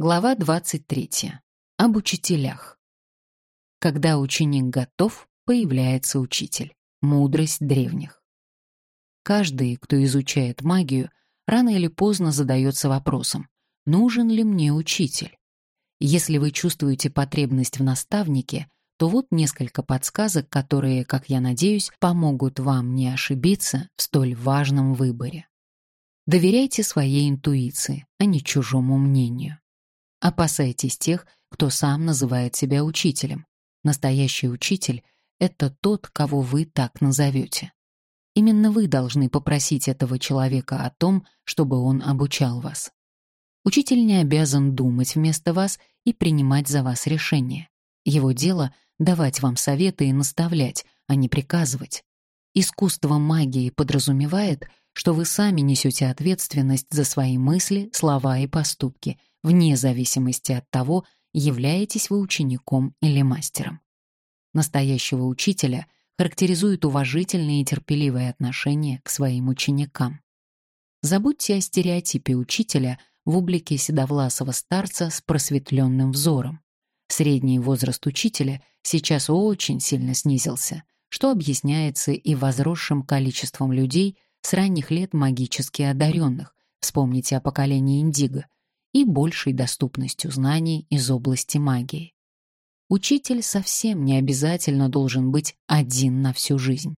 Глава 23. Об учителях. Когда ученик готов, появляется учитель. Мудрость древних. Каждый, кто изучает магию, рано или поздно задается вопросом, нужен ли мне учитель? Если вы чувствуете потребность в наставнике, то вот несколько подсказок, которые, как я надеюсь, помогут вам не ошибиться в столь важном выборе. Доверяйте своей интуиции, а не чужому мнению. Опасайтесь тех, кто сам называет себя учителем. Настоящий учитель — это тот, кого вы так назовете. Именно вы должны попросить этого человека о том, чтобы он обучал вас. Учитель не обязан думать вместо вас и принимать за вас решения. Его дело — давать вам советы и наставлять, а не приказывать. Искусство магии подразумевает, что вы сами несете ответственность за свои мысли, слова и поступки, вне зависимости от того, являетесь вы учеником или мастером. Настоящего учителя характеризует уважительное и терпеливое отношение к своим ученикам. Забудьте о стереотипе учителя в облике седовласого старца с просветленным взором. Средний возраст учителя сейчас очень сильно снизился, что объясняется и возросшим количеством людей с ранних лет магически одаренных, вспомните о поколении Индиго, и большей доступностью знаний из области магии. Учитель совсем не обязательно должен быть один на всю жизнь.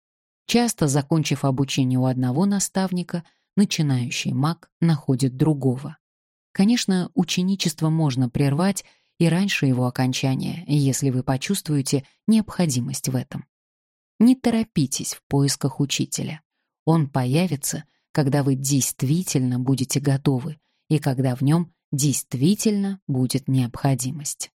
Часто, закончив обучение у одного наставника, начинающий маг находит другого. Конечно, ученичество можно прервать и раньше его окончания, если вы почувствуете необходимость в этом. Не торопитесь в поисках учителя. Он появится, когда вы действительно будете готовы и когда в нем действительно будет необходимость.